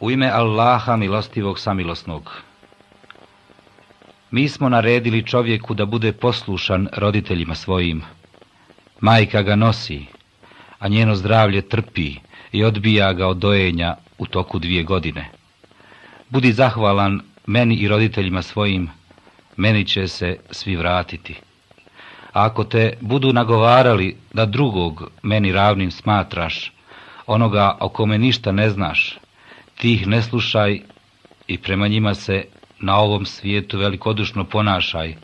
U ime Allaha milostivog samilosnog. Mi smo naredili čovjeku da bude poslušan roditeljima svojim. Majka ga nosi, a njeno zdravlje trpi i odbija ga od dojenja u toku dvije godine. Budi zahvalan meni i roditeljima svojim, meni će se svi vratiti. A ako te budu nagovarali da drugog meni ravnim smatraš, onoga o kome ništa ne znaš, tih ne slušaj i prema njima se na ovom svijetu velikodušno ponašaj,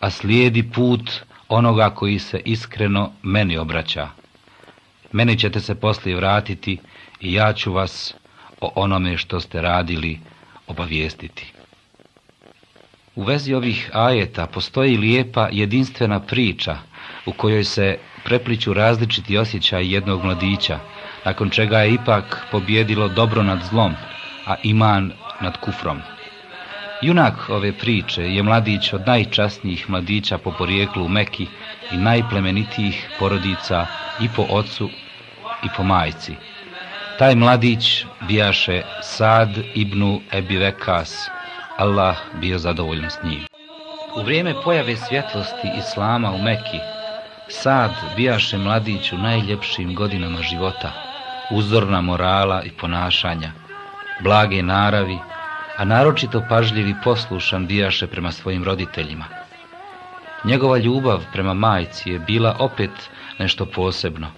a slijedi put onoga koji se iskreno meni obraća. Meni ćete se poslije vratiti i ja ću vas o onome što ste radili obavijestiti. U vezi ovih ajeta postoji lijepa jedinstvena priča u kojoj se prepliču različiti osjećaj jednog mladića, nakon čega je ipak pobjedilo dobro nad zlom, a iman nad kufrom. Junak ove priče je mladić od najčasnijih mladića po porijeklu u Meki i najplemenitijih porodica i po ocu i po majci. Taj mladić bijaše Sad ibn Ebi Vekas, Allah bio zadovoljan s njim. U vrijeme pojave svjetlosti Islama u Meki, Sad bijaše mladić u najljepšim godinama života, uzorna morala i ponašanja, blage naravi, a naročito pažljivi poslušan bijaše prema svojim roditeljima. Njegova ljubav prema majci je bila opet nešto posebno.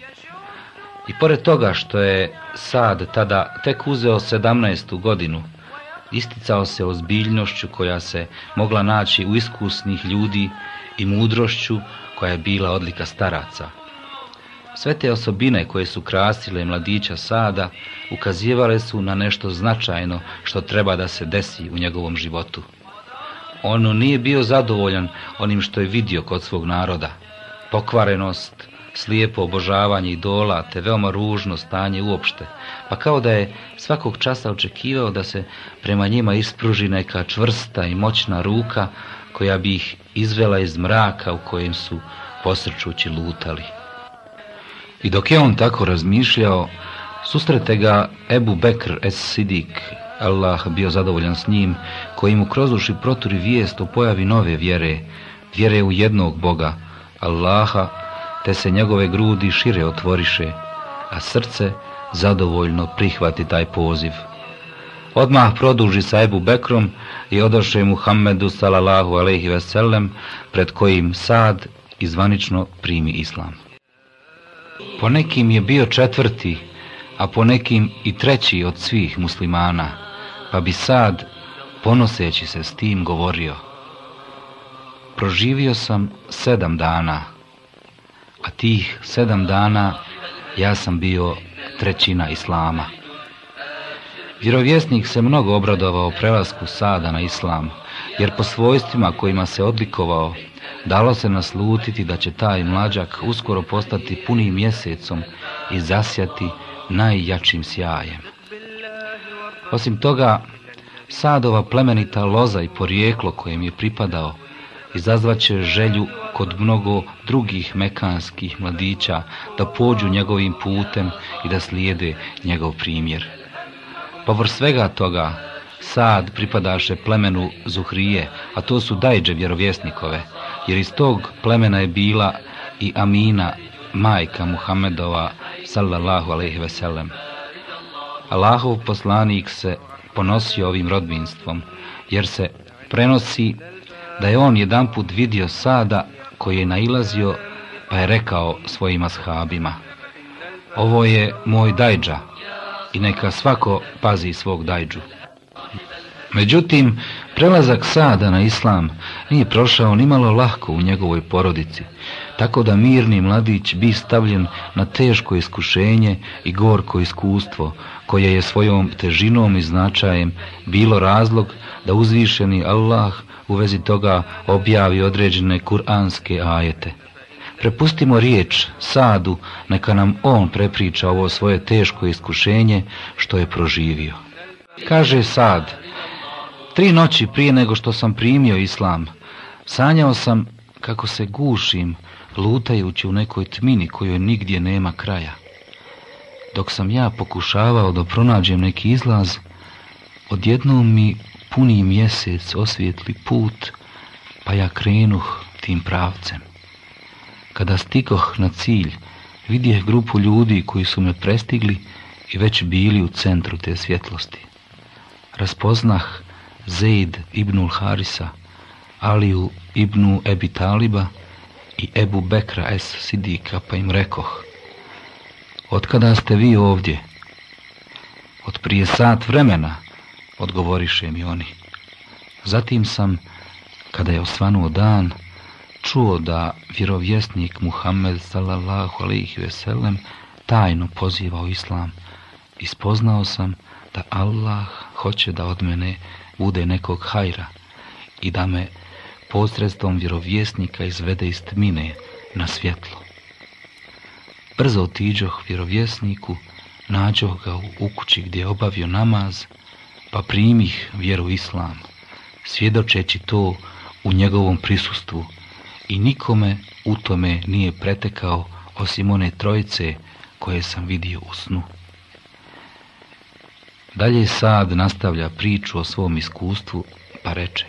I pored toga što je Sad tada tek uzeo 17. godinu, isticao se ozbiljnošću koja se mogla naći u iskusnih ljudi i mudrošću koja je bila odlika staraca. Sve te osobine koje su krasile mladića Sada ukazivale su na nešto značajno što treba da se desi u njegovom životu. On nije bio zadovoljan onim što je vidio kod svog naroda. Pokvarenost, slijepo obožavanje idola te veoma ružno stanje uopšte, pa kao da je svakog časa očekivao da se prema njima ispruži neka čvrsta i moćna ruka koja bi ih izvela iz mraka u kojem su posrčući lutali. I dok je on tako razmišljao, susrete ga Ebu Bekr es Sidik, Allah bio zadovoljan s njim, koji mu kroz uši proturi vijest o pojavi nove vjere, vjere u jednog Boga, Allaha, te se njegove grudi šire otvoriše, a srce zadovoljno prihvati taj poziv. Odmah produži sa Ebu Bekrom i odoše Muhammedu salallahu alaihi veselem, pred kojim sad izvanično primi islam. Po nekim je bio četvrti, a po nekim i treći od svih muslimana, pa bi sad, ponoseći se s tim, govorio. Proživio sam sedam dana, a tih sedam dana ja sam bio trećina islama. Vjerovjesnik se mnogo obradovao prelasku sada na islam, jer po svojstvima kojima se odlikovao, dalo se naslutiti da će taj mlađak uskoro postati punim mjesecom i zasjati najjačim sjajem. Osim toga, sadova plemenita loza i porijeklo kojem je pripadao, izazvaće želju kod mnogo drugih mekanskih mladića da pođu njegovim putem i da slijede njegov primjer. Pa Povr svega toga, sad pripadaše plemenu Zuhrije, a to su dajđe vjerovjesnikove, jer iz tog plemena je bila i Amina, majka Muhammedova, sallallahu alaihi veselem. Allahov poslanik se ponosio ovim rodbinstvom, jer se prenosi da je on jedan put vidio sada koji je nailazio, pa je rekao svojim ashabima, ovo je moj dajđa i neka svako pazi svog dajđu. Međutim, prelazak Sada na islam nije prošao nimalo lahko u njegovoj porodici, tako da mirni mladić bi stavljen na teško iskušenje i gorko iskustvo, koje je svojom težinom i značajem bilo razlog da uzvišeni Allah u vezi toga objavi određene kuranske ajete. Prepustimo riječ Sadu, neka nam on prepriča ovo svoje teško iskušenje što je proživio. Kaže Sad, tri noći prije nego što sam primio islam, sanjao sam kako se gušim, lutajući u nekoj tmini kojoj nigdje nema kraja. Dok sam ja pokušavao da pronađem neki izlaz, Odjednom mi puni mjesec osvijetli put, pa ja krenuh tim pravcem. Kada stikoh na cilj, vidjeh grupu ljudi koji su me prestigli i već bili u centru te svjetlosti. Raspoznah Zeid ibnul Harisa, Aliju ibnu Ebi Taliba i Ebu Bekra es Sidika, pa im rekoh, Otkada ste vi ovdje? Od prije sat vremena, odgovoriše mi oni. Zatim sam, kada je osvanuo dan, čuo da vjerovjesnik Muhammed sallallahu alaihi veselem tajno pozivao islam i spoznao sam da Allah hoće da od mene bude nekog hajra i da me posredstvom vjerovjesnika izvede iz tmine na svjetlo. Brzo otiđoh vjerovjesniku, nađoh ga u kući gdje je obavio namaz, pa primih vjeru islam, svjedočeći to u njegovom prisustvu i nikome u tome nije pretekao osim one trojice koje sam vidio u snu. Dalje sad nastavlja priču o svom iskustvu, pa reče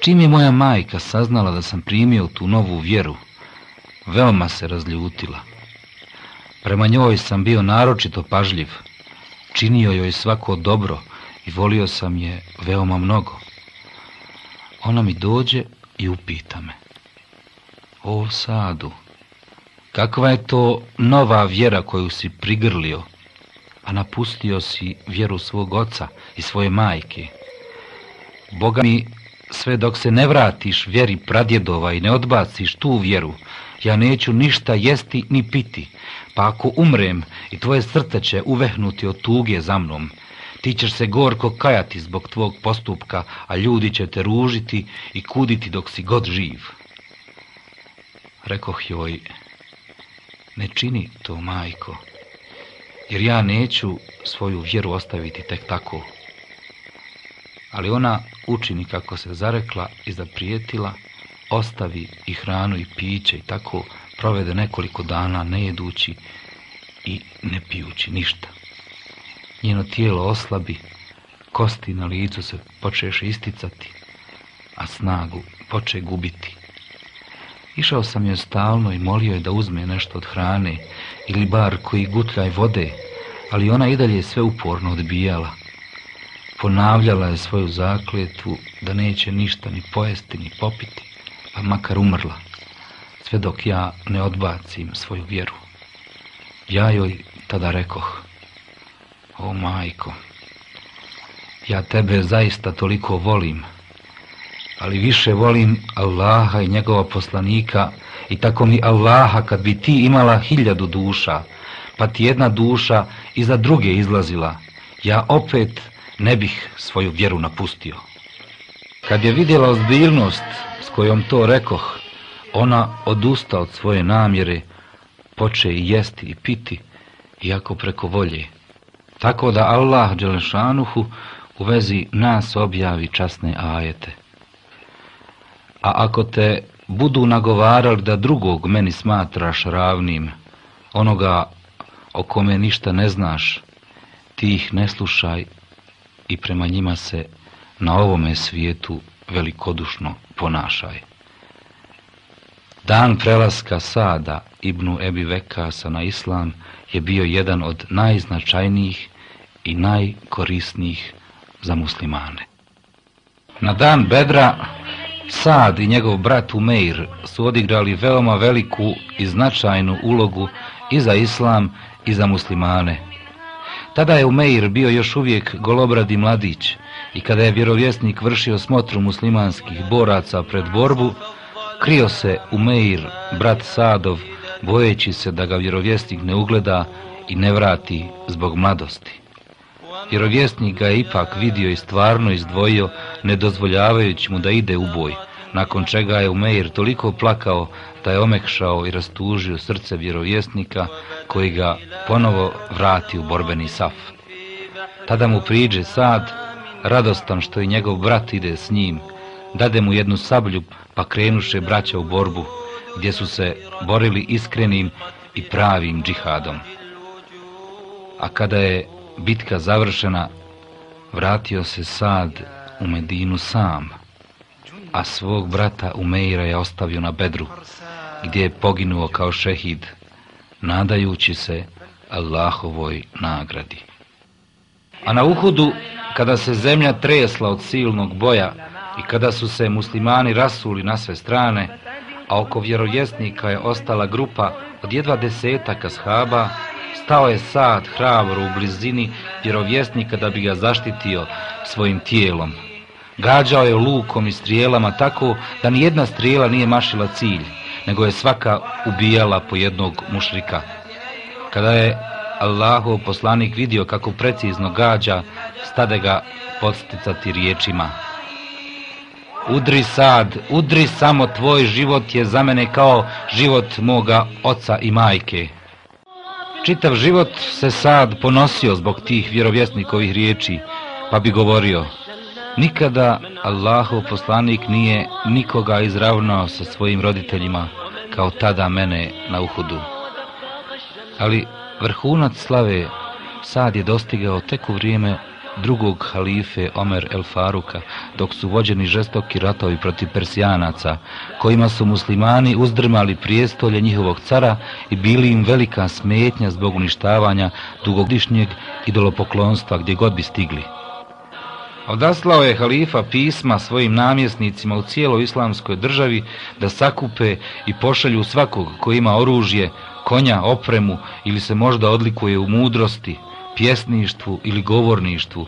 Čim je moja majka saznala da sam primio tu novu vjeru, veoma se razljutila. Prema njoj sam bio naročito pažljiv, činio joj svako dobro i volio sam je veoma mnogo. Ona mi dođe i upita me. O sadu, kakva je to nova vjera koju si prigrlio, a napustio si vjeru svog oca i svoje majke? Boga mi, sve dok se ne vratiš vjeri pradjedova i ne odbaciš tu vjeru, ja neću ništa jesti ni piti, pa ako umrem i tvoje srce će uvehnuti od tuge za mnom, ti ćeš se gorko kajati zbog tvog postupka, a ljudi će te ružiti i kuditi dok si god živ. Rekoh joj, ne čini to, majko, jer ja neću svoju vjeru ostaviti tek tako. Ali ona učini kako se zarekla i zaprijetila, ostavi i hranu i piće i tako provede nekoliko dana ne jedući i ne pijući ništa. Njeno tijelo oslabi, kosti na licu se počeš isticati, a snagu poče gubiti. Išao sam joj stalno i molio je da uzme nešto od hrane ili bar koji gutljaj vode, ali ona i dalje sve uporno odbijala. Ponavljala je svoju zakletvu da neće ništa ni pojesti ni popiti, pa makar umrla, sve dok ja ne odbacim svoju vjeru. Ja joj tada rekoh, o majko, ja tebe zaista toliko volim, ali više volim Allaha i njegova poslanika i tako mi Allaha kad bi ti imala hiljadu duša, pa ti jedna duša iza druge izlazila, ja opet ne bih svoju vjeru napustio. Kad je vidjela ozbiljnost s kojom to rekoh, ona odusta od svoje namjere, poče i jesti i piti, iako preko volje. Tako da Allah Đelešanuhu u vezi nas objavi časne ajete. A ako te budu nagovarali da drugog meni smatraš ravnim, onoga o kome ništa ne znaš, ti ih ne slušaj i prema njima se na ovome svijetu velikodušno ponašaj. Dan prelaska Sada ibn Ebi Vekasa na Islam je bio jedan od najznačajnijih i najkorisnijih za muslimane. Na dan Bedra, Sad i njegov brat Umeir su odigrali veoma veliku i značajnu ulogu i za Islam i za muslimane. Tada je Umeir bio još uvijek golobradi mladić i kada je vjerovjesnik vršio smotru muslimanskih boraca pred borbu, krio se Umeir, brat Sadov, bojeći se da ga vjerovjesnik ne ugleda i ne vrati zbog mladosti. Vjerovjesnik ga je ipak vidio i stvarno izdvojio, ne dozvoljavajući mu da ide u boj, nakon čega je Umeir toliko plakao da je omekšao i rastužio srce vjerovjesnika koji ga ponovo vrati u borbeni saf. Tada mu priđe sad, radostan što i njegov brat ide s njim, dade mu jednu sablju pa krenuše braća u borbu, gdje su se borili iskrenim i pravim džihadom. A kada je bitka završena, vratio se sad u Medinu sam, a svog brata Umeira je ostavio na bedru, gdje je poginuo kao šehid, nadajući se Allahovoj nagradi. A na Uhudu, kada se zemlja tresla od silnog boja i kada su se muslimani rasuli na sve strane, a oko vjerovjesnika je ostala grupa od jedva desetaka shaba, stao je sad hrabro u blizini vjerovjesnika da bi ga zaštitio svojim tijelom. Gađao je lukom i strijelama tako da ni jedna strijela nije mašila cilj, nego je svaka ubijala po jednog mušrika. Kada je Allahov poslanik vidio kako precizno gađa, stade ga podsticati riječima. Udri sad, udri samo tvoj život je za mene kao život moga oca i majke. Čitav život se sad ponosio zbog tih vjerovjesnikovih riječi, pa bi govorio, nikada Allahov poslanik nije nikoga izravnao sa svojim roditeljima kao tada mene na uhudu. Ali vrhunac slave sad je dostigao tek u vrijeme drugog halife Omer el Faruka, dok su vođeni žestoki ratovi protiv Persijanaca, kojima su muslimani uzdrmali prijestolje njihovog cara i bili im velika smetnja zbog uništavanja dugogodišnjeg idolopoklonstva gdje god bi stigli. Odaslao je halifa pisma svojim namjesnicima u cijeloj islamskoj državi da sakupe i pošalju svakog koji ima oružje, konja, opremu ili se možda odlikuje u mudrosti, pjesništvu ili govorništvu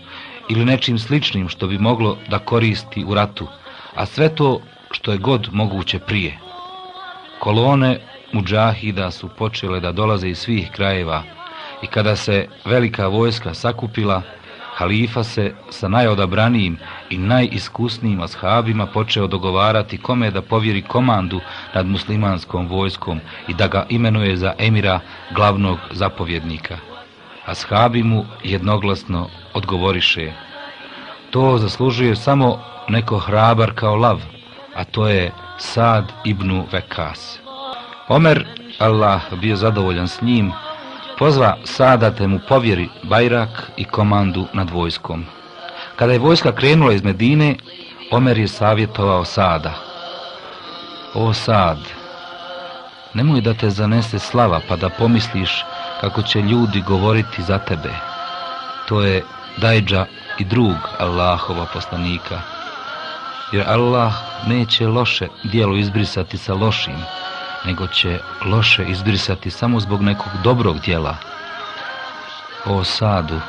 ili nečim sličnim što bi moglo da koristi u ratu, a sve to što je god moguće prije. Kolone muđahida su počele da dolaze iz svih krajeva i kada se velika vojska sakupila, halifa se sa najodabranijim i najiskusnijim ashabima počeo dogovarati kome da povjeri komandu nad muslimanskom vojskom i da ga imenuje za emira glavnog zapovjednika. Ashabi mu jednoglasno odgovoriše. To zaslužuje samo neko hrabar kao lav, a to je Sad ibn Vekas. Omer, Allah bio zadovoljan s njim, pozva Sada te mu povjeri Bajrak i komandu nad vojskom. Kada je vojska krenula iz Medine, Omer je savjetovao Sada. O Sad, nemoj da te zanese slava pa da pomisliš kako će ljudi govoriti za tebe. To je dajđa i drug Allahova poslanika. Jer Allah neće loše dijelo izbrisati sa lošim, nego će loše izbrisati samo zbog nekog dobrog dijela. O sadu,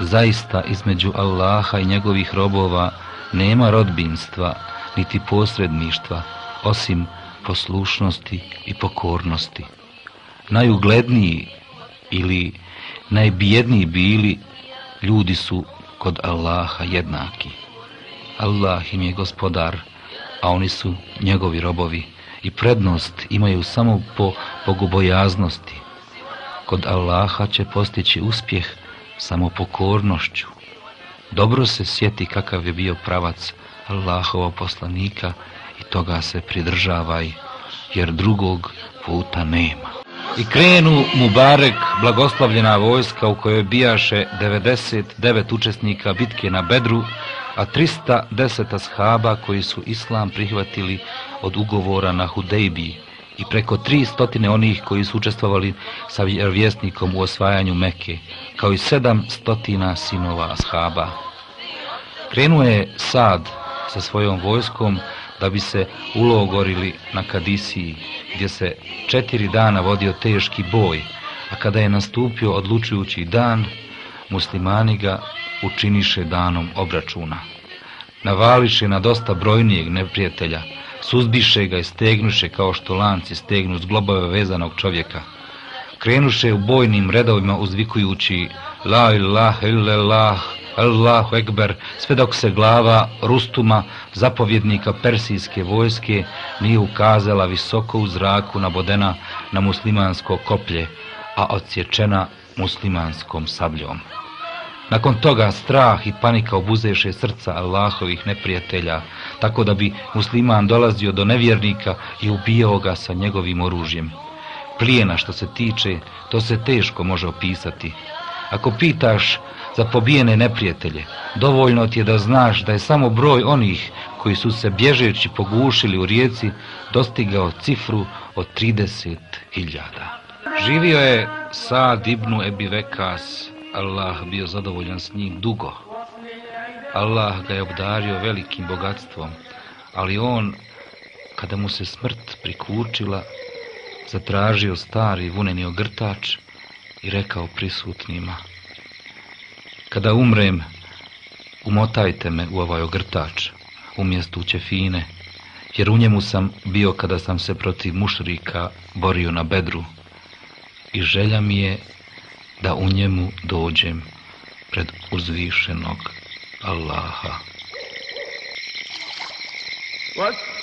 zaista između Allaha i njegovih robova nema rodbinstva niti posredništva, osim poslušnosti i pokornosti najugledniji ili najbijedniji bili, ljudi su kod Allaha jednaki. Allah im je gospodar, a oni su njegovi robovi i prednost imaju samo po bogobojaznosti. Kod Allaha će postići uspjeh samo pokornošću. Dobro se sjeti kakav je bio pravac Allahova poslanika i toga se pridržavaj, jer drugog puta nema. I krenu Mubarek, blagoslavljena vojska u kojoj bijaše 99 učesnika bitke na Bedru, a 310 ashaba koji su islam prihvatili od ugovora na Hudejbiji i preko 300 onih koji su učestvovali sa vjesnikom u osvajanju Meke, kao i 700 sinova ashaba. Krenuo je Sad sa svojom vojskom da bi se ulogorili na Kadisiji, gdje se četiri dana vodio teški boj, a kada je nastupio odlučujući dan, muslimani ga učiniše danom obračuna. Navališe na dosta brojnijeg neprijatelja, suzbiše ga i stegnuše kao što lanci stegnu zglobove vezanog čovjeka. Krenuše u bojnim redovima uzvikujući La ilaha illallah, Allahu Ekber, sve dok se glava Rustuma, zapovjednika persijske vojske, nije ukazala visoko u zraku nabodena na muslimansko koplje, a odsječena muslimanskom sabljom. Nakon toga strah i panika obuzeše srca Allahovih neprijatelja, tako da bi musliman dolazio do nevjernika i ubijao ga sa njegovim oružjem. Plijena što se tiče, to se teško može opisati. Ako pitaš za pobijene neprijatelje, dovoljno ti je da znaš da je samo broj onih koji su se bježeći pogušili u rijeci dostigao cifru od 30.000. Živio je Sad ibn Ebi Vekas, Allah bio zadovoljan s njim dugo. Allah ga je obdario velikim bogatstvom, ali on, kada mu se smrt prikučila, zatražio stari vuneni ogrtač i rekao prisutnima, kada umrem, umotajte me u ovaj ogrtač, umjesto u ćefine, jer u njemu sam bio kada sam se protiv mušrika borio na bedru i želja mi je da u njemu dođem pred uzvišenog Allaha.